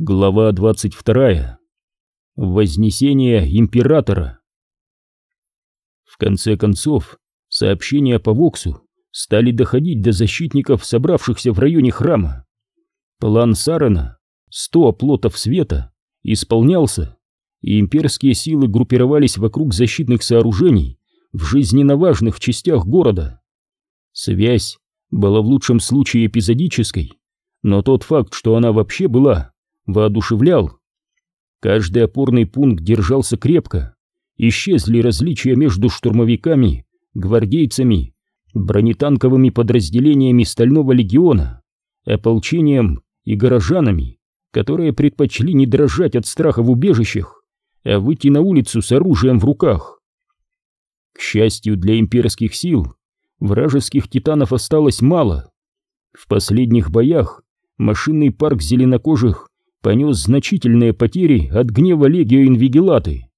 Глава 22. Вознесение императора. В конце концов, сообщения по Воксу стали доходить до защитников, собравшихся в районе храма. План Сарена, сто оплотов света, исполнялся, и имперские силы группировались вокруг защитных сооружений в жизненно важных частях города. Связь была в лучшем случае эпизодической, но тот факт, что она вообще была, воодушевлял. Каждый опорный пункт держался крепко, исчезли различия между штурмовиками, гвардейцами, бронетанковыми подразделениями Стального легиона, ополчением и горожанами, которые предпочли не дрожать от страха в убежищах, а выйти на улицу с оружием в руках. К счастью для имперских сил, вражеских титанов осталось мало. В последних боях машинный парк зеленокожих понес значительные потери от гнева легио Инвигелаты.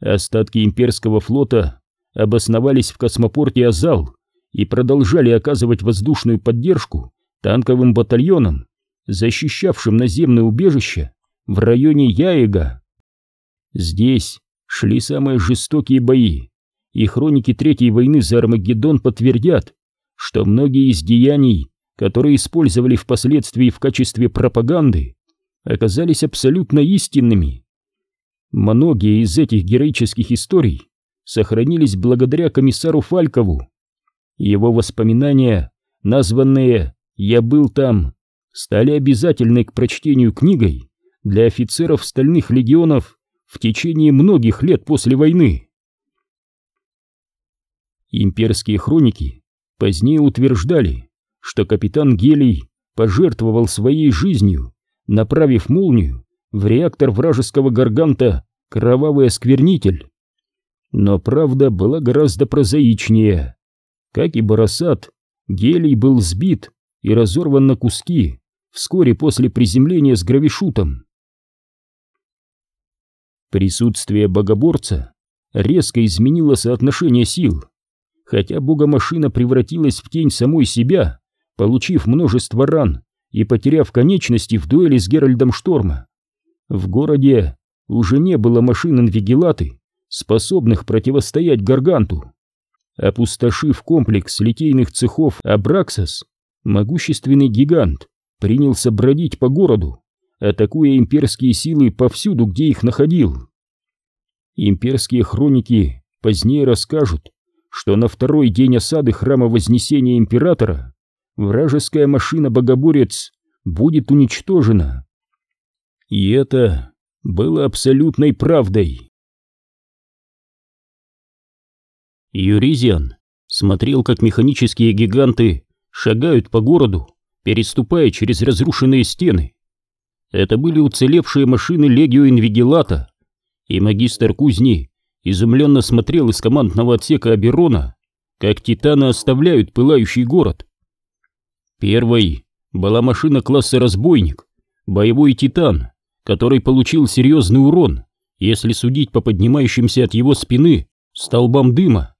Остатки имперского флота обосновались в космопорте Азал и продолжали оказывать воздушную поддержку танковым батальонам, защищавшим наземное убежище в районе Яега. Здесь шли самые жестокие бои, и хроники Третьей войны за Армагеддон подтвердят, что многие из деяний, которые использовали впоследствии в качестве пропаганды, оказались абсолютно истинными. Многие из этих героических историй сохранились благодаря комиссару Фалькову. Его воспоминания, названные «Я был там», стали обязательной к прочтению книгой для офицеров стальных легионов в течение многих лет после войны. Имперские хроники позднее утверждали, что капитан Гелий пожертвовал своей жизнью направив молнию в реактор вражеского гарганта «Кровавый осквернитель». Но правда была гораздо прозаичнее. Как и Барасат, гелий был сбит и разорван на куски вскоре после приземления с гравишутом. Присутствие богоборца резко изменило соотношение сил, хотя богомашина превратилась в тень самой себя, получив множество ран и потеряв конечности в дуэли с Геральдом Шторма. В городе уже не было машин инвигилаты, способных противостоять Гарганту. Опустошив комплекс литейных цехов Абраксас, могущественный гигант принялся бродить по городу, атакуя имперские силы повсюду, где их находил. Имперские хроники позднее расскажут, что на второй день осады храма Вознесения Императора вражеская машина-богоборец будет уничтожена. И это было абсолютной правдой. Юризиан смотрел, как механические гиганты шагают по городу, переступая через разрушенные стены. Это были уцелевшие машины Легио Инвигилата, и магистр кузни изумленно смотрел из командного отсека Аберона, как титаны оставляют пылающий город. Первой была машина класса «Разбойник», боевой «Титан», который получил серьезный урон, если судить по поднимающимся от его спины столбам дыма.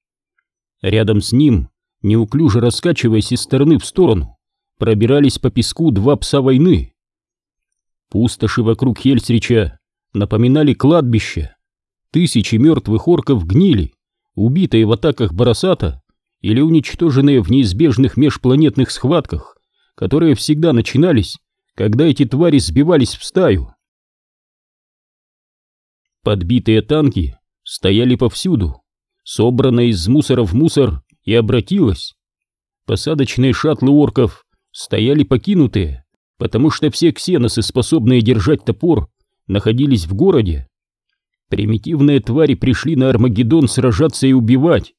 Рядом с ним, неуклюже раскачиваясь из стороны в сторону, пробирались по песку два пса войны. Пустоши вокруг Хельсрича напоминали кладбище. Тысячи мертвых орков гнили, убитые в атаках Барасата или уничтоженные в неизбежных межпланетных схватках, которые всегда начинались, когда эти твари сбивались в стаю. Подбитые танки стояли повсюду, собранная из мусора в мусор и обратилась. Посадочные шаттлы орков стояли покинутые, потому что все ксеносы, способные держать топор, находились в городе. Примитивные твари пришли на Армагеддон сражаться и убивать,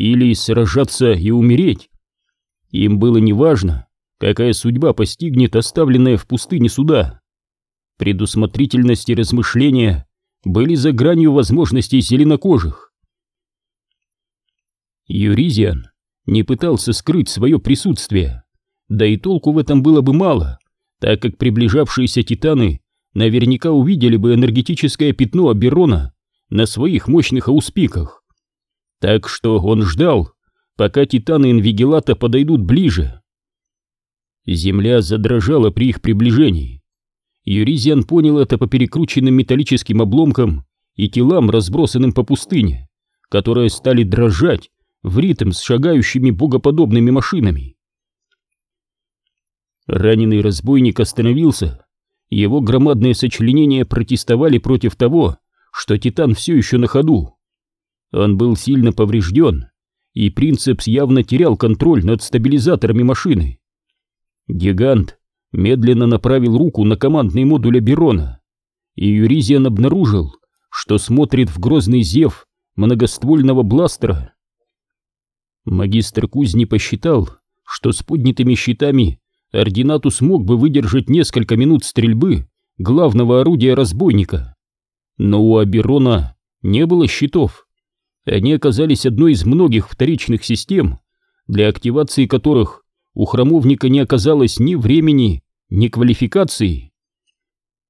или сражаться и умереть. Им было неважно, какая судьба постигнет оставленная в пустыне суда. Предусмотрительность и размышления были за гранью возможностей зеленокожих. Юризиан не пытался скрыть свое присутствие, да и толку в этом было бы мало, так как приближавшиеся титаны наверняка увидели бы энергетическое пятно Аберона на своих мощных ауспиках. Так что он ждал, пока титаны Инвигелата подойдут ближе. Земля задрожала при их приближении. Юризиан понял это по перекрученным металлическим обломкам и телам, разбросанным по пустыне, которые стали дрожать в ритм с шагающими богоподобными машинами. Раненый разбойник остановился. Его громадные сочленения протестовали против того, что Титан все еще на ходу. Он был сильно поврежден, и Принцепс явно терял контроль над стабилизаторами машины. Гигант медленно направил руку на командный модуль Аберона, и Юризиан обнаружил, что смотрит в грозный зев многоствольного бластера. Магистр кузни посчитал, что с поднятыми щитами ординату смог бы выдержать несколько минут стрельбы главного орудия разбойника. Но у Аберона не было щитов. Они оказались одной из многих вторичных систем, для активации которых у храмовника не оказалось ни времени, ни квалификации.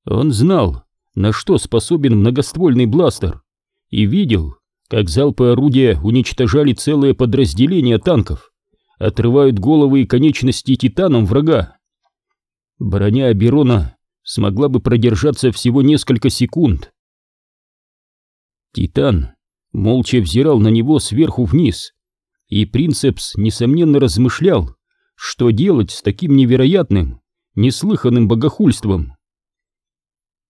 Он знал, на что способен многоствольный бластер, и видел, как залпы орудия уничтожали целые подразделения танков, отрывают головы и конечности титанам врага. Броня Аберона смогла бы продержаться всего несколько секунд. Титан молча взирал на него сверху вниз, и Принцепс, несомненно, размышлял, что делать с таким невероятным, неслыханным богохульством.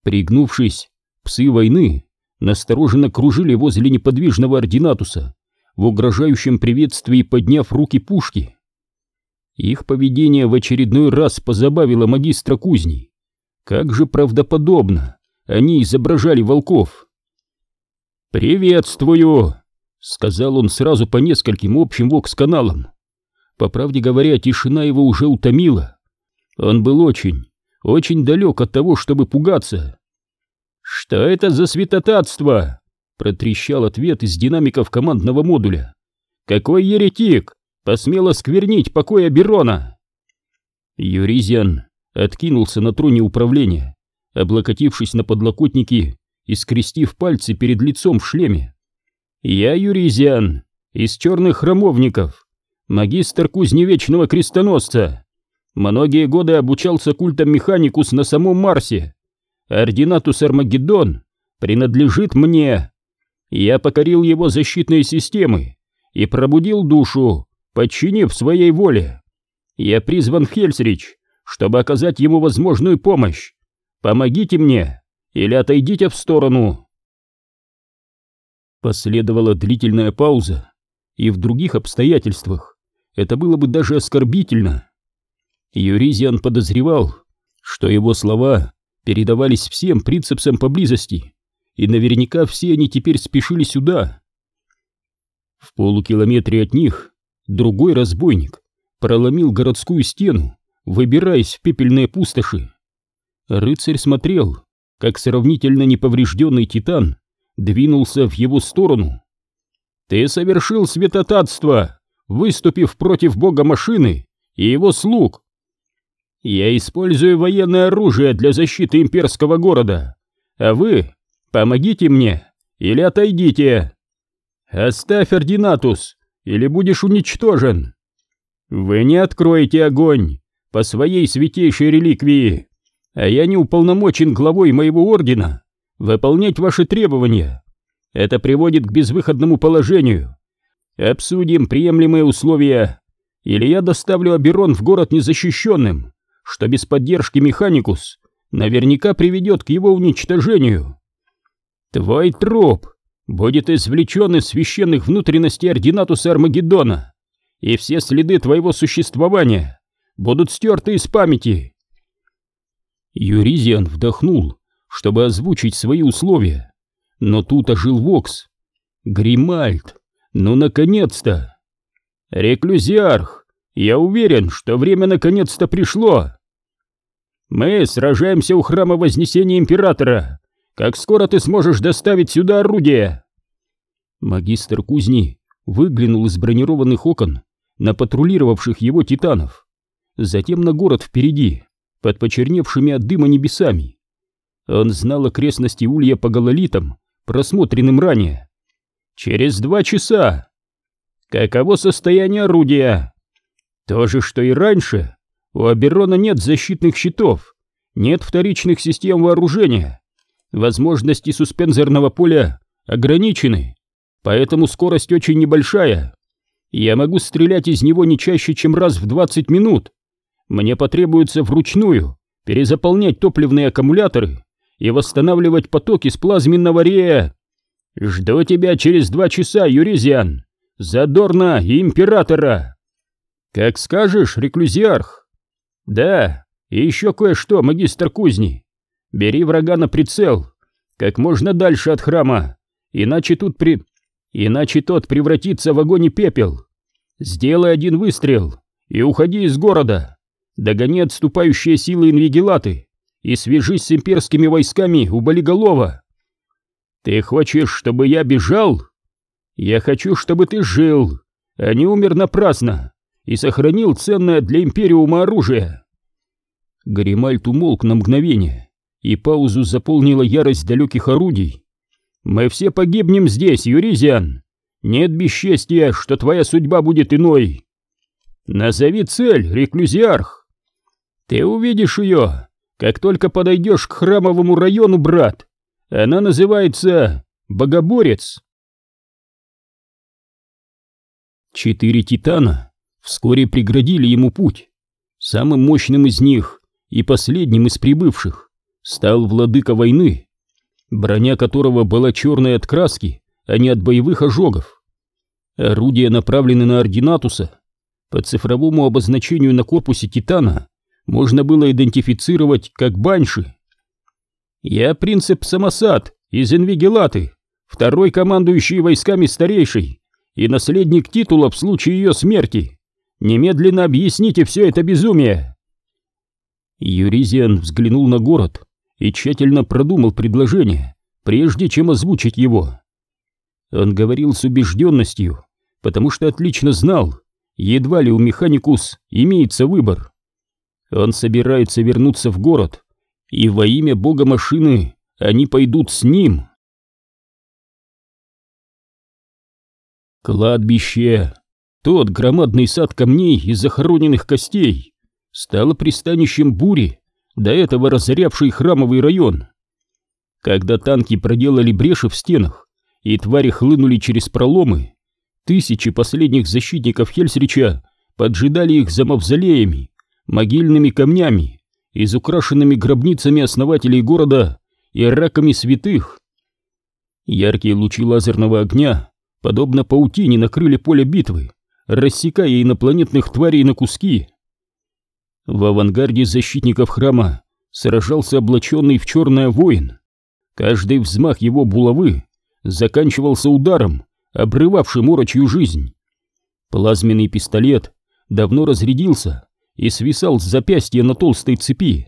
Пригнувшись, псы войны настороженно кружили возле неподвижного ординатуса, в угрожающем приветствии подняв руки пушки. Их поведение в очередной раз позабавило магистра кузни. Как же правдоподобно они изображали волков. «Приветствую!» — сказал он сразу по нескольким общим вокс-каналам. По правде говоря, тишина его уже утомила. Он был очень, очень далек от того, чтобы пугаться. «Что это за святотатство?» — протрещал ответ из динамиков командного модуля. «Какой еретик посмел осквернить покой Аберона?» Юризиан откинулся на троне управления, облокотившись на подлокотники и скрестив пальцы перед лицом в шлеме. «Я Юризиан, из черных храмовников магистр кузневечного крестоносца. Многие годы обучался культом Механикус на самом Марсе. Ординатус Армагеддон принадлежит мне. Я покорил его защитные системы и пробудил душу, подчинив своей воле. Я призван в Хельсрич, чтобы оказать ему возможную помощь. Помогите мне или отойдите в сторону. Последовала длительная пауза, и в других обстоятельствах это было бы даже оскорбительно. Юризиан подозревал, что его слова передавались всем принципсам поблизости, и наверняка все они теперь спешили сюда. В полукилометре от них другой разбойник проломил городскую стену, выбираясь в пепельные пустоши. Рыцарь смотрел, как сравнительно неповрежденный титан двинулся в его сторону. «Ты совершил святотатство!» выступив против бога машины и его слуг. Я использую военное оружие для защиты имперского города, а вы помогите мне или отойдите. Оставь ординатус, или будешь уничтожен. Вы не откроете огонь по своей святейшей реликвии, а я не уполномочен главой моего ордена выполнять ваши требования. Это приводит к безвыходному положению, Обсудим приемлемые условия, или я доставлю Аберон в город незащищенным, что без поддержки Механикус наверняка приведет к его уничтожению. Твой труп будет извлечен из священных внутренностей Ординатуса Армагеддона, и все следы твоего существования будут стерты из памяти. Юризиан вдохнул, чтобы озвучить свои условия, но тут ожил Вокс. Гримальд ну, наконец-то! Реклюзиарх, я уверен, что время наконец-то пришло. Мы сражаемся у храма Вознесения Императора. Как скоро ты сможешь доставить сюда орудие? Магистр кузни выглянул из бронированных окон на патрулировавших его титанов, затем на город впереди, под почерневшими от дыма небесами. Он знал окрестности Улья по гололитам, просмотренным ранее. Через два часа. Каково состояние орудия? То же, что и раньше. У Аберона нет защитных щитов, нет вторичных систем вооружения. Возможности суспензорного поля ограничены, поэтому скорость очень небольшая. Я могу стрелять из него не чаще, чем раз в 20 минут. Мне потребуется вручную перезаполнять топливные аккумуляторы и восстанавливать потоки с плазменного рея. Жду тебя через два часа, Юризиан. Задорно и императора. Как скажешь, реклюзиарх. Да, и еще кое-что, магистр кузни. Бери врага на прицел, как можно дальше от храма, иначе тут при... Иначе тот превратится в огонь и пепел. Сделай один выстрел и уходи из города. Догони отступающие силы инвигилаты и свяжись с имперскими войсками у Болиголова. Ты хочешь, чтобы я бежал? Я хочу, чтобы ты жил, а не умер напрасно и сохранил ценное для Империума оружие. Гримальт умолк на мгновение, и паузу заполнила ярость далеких орудий. «Мы все погибнем здесь, Юризиан! Нет бесчестия, что твоя судьба будет иной! Назови цель, реклюзиарх! Ты увидишь ее, как только подойдешь к храмовому району, брат! Она называется Богоборец!» Четыре титана вскоре преградили ему путь. Самым мощным из них и последним из прибывших стал владыка войны, броня которого была черной от краски, а не от боевых ожогов. Орудия направлены на Ординатуса. По цифровому обозначению на корпусе Титана можно было идентифицировать как Банши. «Я принцип Самосад из Инвигелаты, второй командующий войсками старейший и наследник титула в случае ее смерти. Немедленно объясните все это безумие!» Юризиан взглянул на город и тщательно продумал предложение, прежде чем озвучить его. Он говорил с убежденностью, потому что отлично знал, едва ли у Механикус имеется выбор. Он собирается вернуться в город, и во имя бога машины они пойдут с ним. Кладбище, тот громадный сад камней и захороненных костей, стало пристанищем бури, до этого разорявший храмовый район. Когда танки проделали бреши в стенах и твари хлынули через проломы, тысячи последних защитников Хельсрича поджидали их за мавзолеями, могильными камнями, изукрашенными гробницами основателей города и раками святых. Яркие лучи лазерного огня, подобно паутине, накрыли поле битвы, рассекая инопланетных тварей на куски. В авангарде защитников храма сражался облаченный в черное воин. Каждый взмах его булавы заканчивался ударом, обрывавшим урочью жизнь. Плазменный пистолет давно разрядился и свисал с запястья на толстой цепи.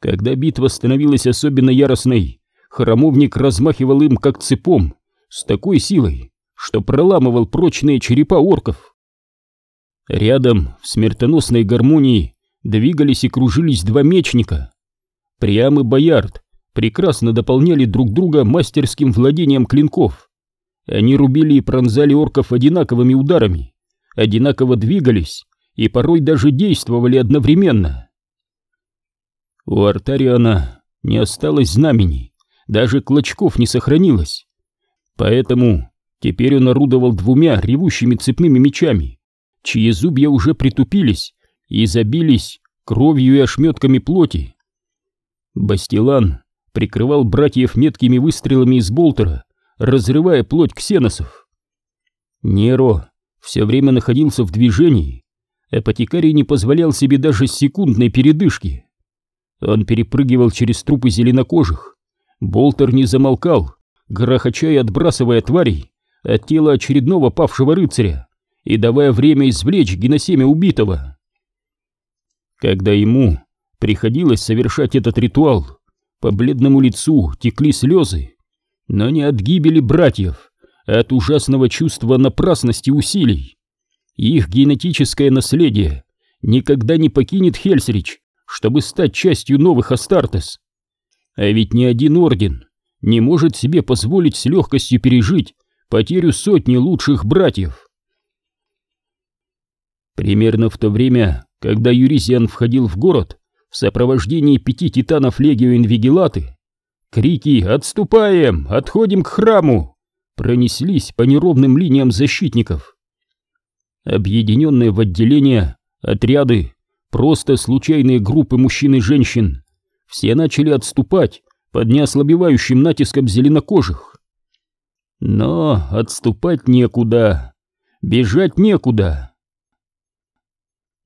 Когда битва становилась особенно яростной, храмовник размахивал им как цепом, с такой силой, что проламывал прочные черепа орков. Рядом, в смертоносной гармонии, двигались и кружились два мечника. Приам и Боярд прекрасно дополняли друг друга мастерским владением клинков. Они рубили и пронзали орков одинаковыми ударами, одинаково двигались и порой даже действовали одновременно. У Артариана не осталось знамени, даже клочков не сохранилось. Поэтому теперь он орудовал двумя ревущими цепными мечами, чьи зубья уже притупились и забились кровью и ошметками плоти. Бастилан прикрывал братьев меткими выстрелами из болтера, разрывая плоть ксеносов. Неро все время находился в движении, апотекарий не позволял себе даже секундной передышки. Он перепрыгивал через трупы зеленокожих, болтер не замолкал, грохоча и отбрасывая тварей от тела очередного павшего рыцаря и давая время извлечь геносемя убитого. Когда ему приходилось совершать этот ритуал, по бледному лицу текли слезы, но не от гибели братьев, а от ужасного чувства напрасности усилий. Их генетическое наследие никогда не покинет Хельсрич, чтобы стать частью новых Астартес. А ведь ни один орден не может себе позволить с легкостью пережить потерю сотни лучших братьев. Примерно в то время, когда Юрисиан входил в город, в сопровождении пяти титанов Легио Инвигилаты, крики «Отступаем! Отходим к храму!» пронеслись по неровным линиям защитников. Объединенные в отделения, отряды, просто случайные группы мужчин и женщин, все начали отступать под неослабевающим натиском зеленокожих. Но отступать некуда, бежать некуда.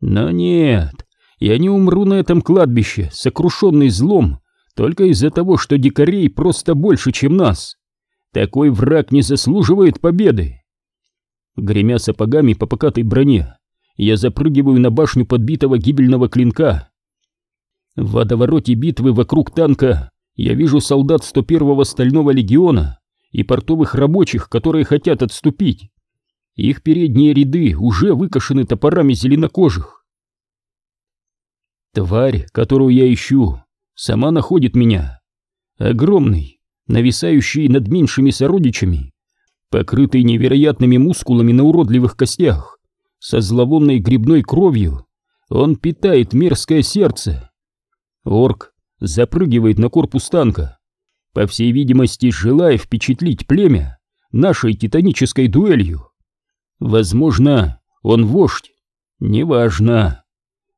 Но нет, я не умру на этом кладбище, сокрушенный злом, только из-за того, что дикарей просто больше, чем нас. Такой враг не заслуживает победы. Гремя сапогами по покатой броне, я запрыгиваю на башню подбитого гибельного клинка. В водовороте битвы вокруг танка я вижу солдат 101-го стального легиона и портовых рабочих, которые хотят отступить. Их передние ряды уже выкошены топорами зеленокожих. Тварь, которую я ищу, сама находит меня. Огромный, нависающий над меньшими сородичами, покрытый невероятными мускулами на уродливых костях, со зловонной грибной кровью, он питает мерзкое сердце. Орк запрыгивает на корпус танка, по всей видимости, желая впечатлить племя нашей титанической дуэлью. Возможно, он вождь, неважно.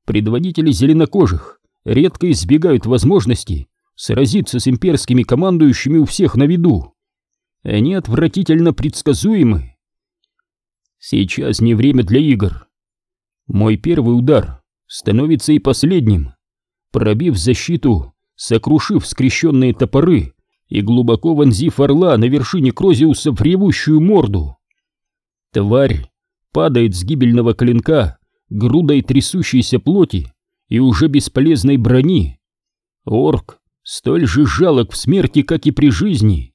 Предводители зеленокожих редко избегают возможности сразиться с имперскими командующими у всех на виду. Они отвратительно предсказуемы. Сейчас не время для игр. Мой первый удар становится и последним. Пробив защиту, сокрушив скрещенные топоры и глубоко вонзив орла на вершине Крозиуса в ревущую морду. Тварь падает с гибельного клинка грудой трясущейся плоти и уже бесполезной брони. Орк столь же жалок в смерти, как и при жизни.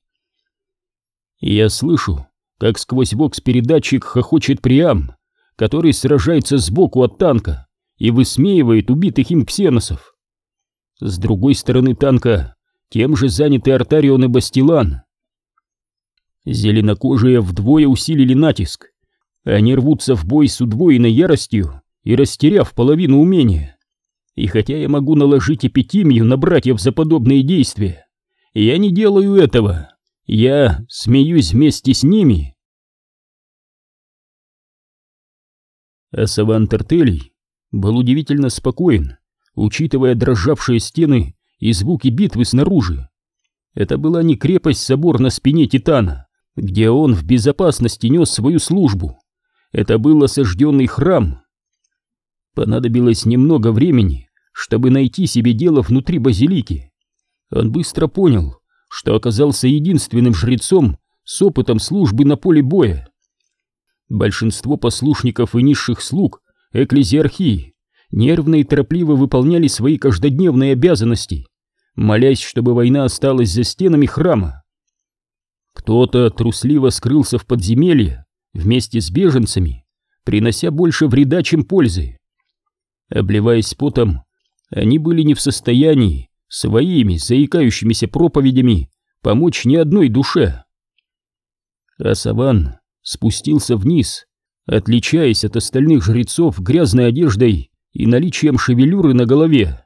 Я слышу, как сквозь вокс-передатчик хохочет Приам, который сражается сбоку от танка и высмеивает убитых им ксеносов. С другой стороны танка тем же заняты Артарион и Бастилан. Зеленокожие вдвое усилили натиск. Они рвутся в бой с удвоенной яростью и растеряв половину умения. И хотя я могу наложить эпитимию на братьев за подобные действия, я не делаю этого. Я смеюсь вместе с ними. А Саван Тартелий был удивительно спокоен, учитывая дрожавшие стены и звуки битвы снаружи. Это была не крепость-собор на спине Титана, где он в безопасности нес свою службу. Это был осажденный храм, Понадобилось немного времени, чтобы найти себе дело внутри базилики. Он быстро понял, что оказался единственным жрецом с опытом службы на поле боя. Большинство послушников и низших слуг экклезиархии нервно и торопливо выполняли свои каждодневные обязанности, молясь, чтобы война осталась за стенами храма. Кто-то трусливо скрылся в подземелье вместе с беженцами, принося больше вреда, чем пользы. Обливаясь потом, они были не в состоянии своими заикающимися проповедями помочь ни одной душе. А спустился вниз, отличаясь от остальных жрецов грязной одеждой и наличием шевелюры на голове.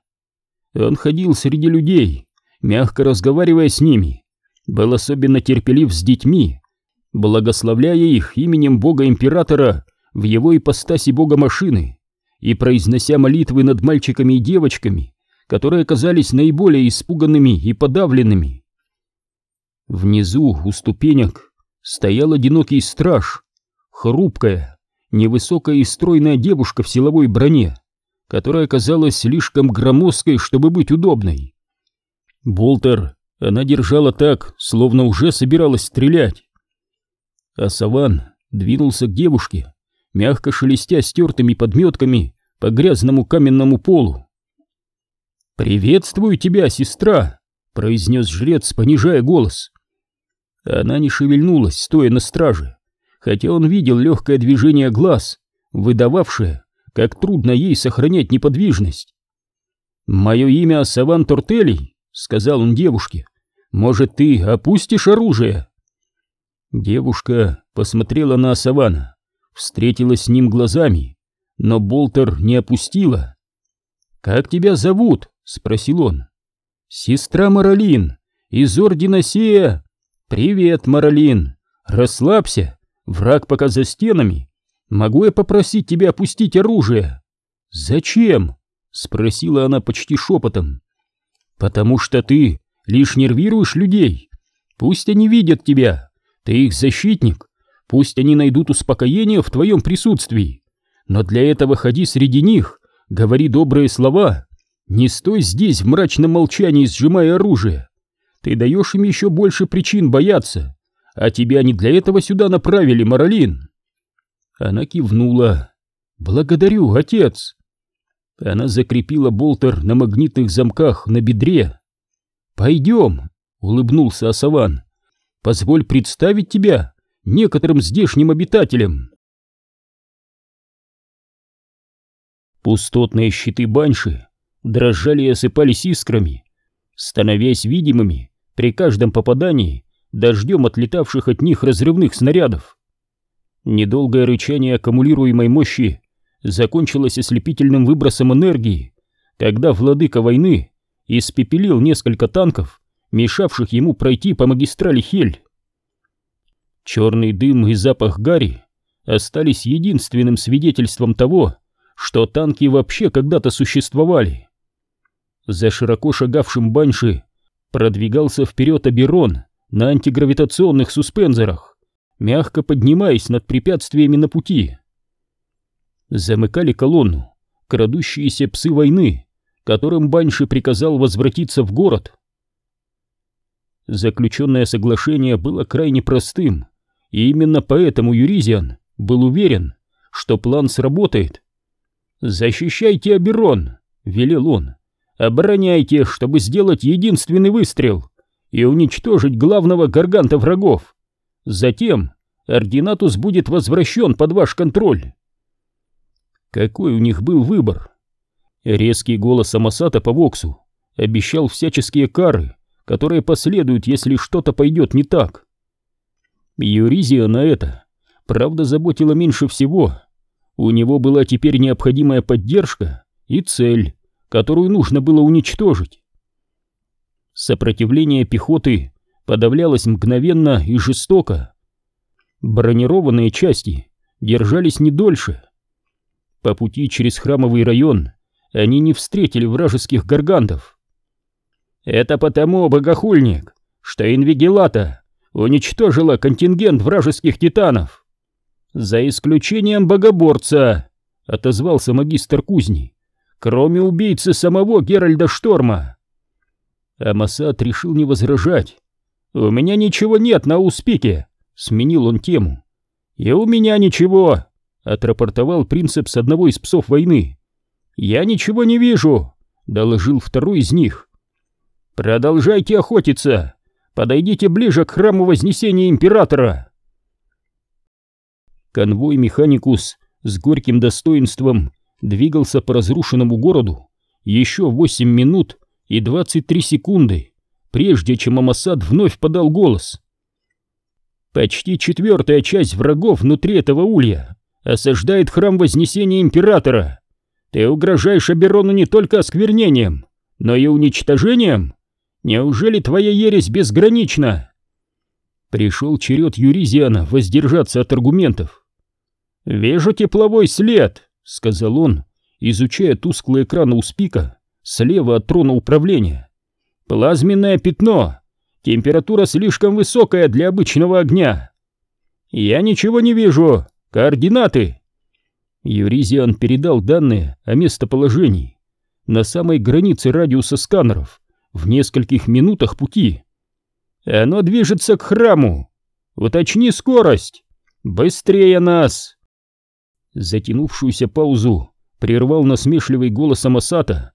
Он ходил среди людей, мягко разговаривая с ними, был особенно терпелив с детьми, благословляя их именем бога-императора в его ипостаси бога-машины и произнося молитвы над мальчиками и девочками, которые оказались наиболее испуганными и подавленными. Внизу, у ступенек, стоял одинокий страж, хрупкая, невысокая и стройная девушка в силовой броне, которая казалась слишком громоздкой, чтобы быть удобной. Болтер она держала так, словно уже собиралась стрелять. А Саван двинулся к девушке, мягко шелестя стертыми подметками по грязному каменному полу. «Приветствую тебя, сестра!» — произнес жрец, понижая голос. Она не шевельнулась, стоя на страже, хотя он видел легкое движение глаз, выдававшее, как трудно ей сохранять неподвижность. «Мое имя Саван Тортелий», — сказал он девушке. «Может, ты опустишь оружие?» Девушка посмотрела на Савана встретилась с ним глазами, но Болтер не опустила. «Как тебя зовут?» — спросил он. «Сестра Маралин, из Ордена Сея! Привет, Маралин! Расслабься, враг пока за стенами. Могу я попросить тебя опустить оружие?» «Зачем?» — спросила она почти шепотом. «Потому что ты лишь нервируешь людей. Пусть они видят тебя, ты их защитник, пусть они найдут успокоение в твоем присутствии. Но для этого ходи среди них, говори добрые слова, не стой здесь в мрачном молчании, сжимая оружие. Ты даешь им еще больше причин бояться, а тебя не для этого сюда направили, Маралин. Она кивнула. «Благодарю, отец!» Она закрепила болтер на магнитных замках на бедре. «Пойдем!» — улыбнулся Асаван. «Позволь представить тебя некоторым здешним обитателям!» Пустотные щиты банши дрожали и осыпались искрами, становясь видимыми при каждом попадании дождем отлетавших от них разрывных снарядов. Недолгое рычание аккумулируемой мощи закончилось ослепительным выбросом энергии, когда владыка войны испепелил несколько танков, мешавших ему пройти по магистрали Хель. Черный дым и запах гари остались единственным свидетельством того, что танки вообще когда-то существовали. За широко шагавшим Банши продвигался вперед Аберон на антигравитационных суспензорах, мягко поднимаясь над препятствиями на пути. Замыкали колонну крадущиеся псы войны, которым Банши приказал возвратиться в город. Заключенное соглашение было крайне простым, и именно поэтому Юризиан был уверен, что план сработает. «Защищайте Аберон!» — велел он. Обороняйте, чтобы сделать единственный выстрел и уничтожить главного гарганта врагов. Затем ординатус будет возвращен под ваш контроль. Какой у них был выбор? Резкий голос Амасата по Воксу обещал всяческие кары, которые последуют, если что-то пойдет не так. Юризия на это, правда, заботила меньше всего. У него была теперь необходимая поддержка и цель, которую нужно было уничтожить. Сопротивление пехоты подавлялось мгновенно и жестоко. Бронированные части держались не дольше. По пути через храмовый район они не встретили вражеских гаргантов. Это потому, богохульник, что Инвигелата уничтожила контингент вражеских титанов. За исключением богоборца, отозвался магистр кузни кроме убийцы самого Геральда Шторма. Амасад решил не возражать. «У меня ничего нет на успике», — сменил он тему. «И у меня ничего», — отрапортовал принцип с одного из псов войны. «Я ничего не вижу», — доложил второй из них. «Продолжайте охотиться. Подойдите ближе к храму Вознесения Императора». Конвой Механикус с горьким достоинством двигался по разрушенному городу еще 8 минут и 23 секунды, прежде чем Амасад вновь подал голос. Почти четвертая часть врагов внутри этого улья осаждает храм Вознесения Императора. Ты угрожаешь Аберону не только осквернением, но и уничтожением? Неужели твоя ересь безгранична? Пришел черед Юризиана воздержаться от аргументов. «Вижу тепловой след», — сказал он, изучая тусклый экран у спика слева от трона управления. «Плазменное пятно! Температура слишком высокая для обычного огня!» «Я ничего не вижу! Координаты!» Юризиан передал данные о местоположении на самой границе радиуса сканеров в нескольких минутах пути. «Оно движется к храму! Уточни скорость! Быстрее нас!» Затянувшуюся паузу прервал насмешливый голос Амасата.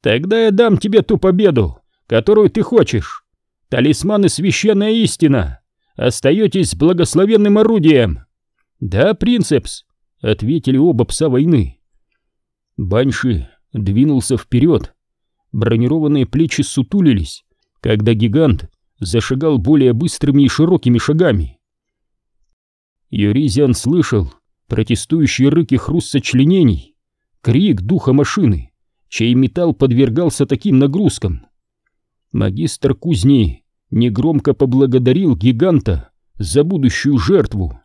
«Тогда я дам тебе ту победу, которую ты хочешь. Талисман и священная истина. Остаетесь благословенным орудием». «Да, принцепс», — ответили оба пса войны. Банши двинулся вперед. Бронированные плечи сутулились, когда гигант зашагал более быстрыми и широкими шагами. Юризиан слышал, протестующие рыки хруст сочленений, крик духа машины, чей металл подвергался таким нагрузкам. Магистр кузни негромко поблагодарил гиганта за будущую жертву.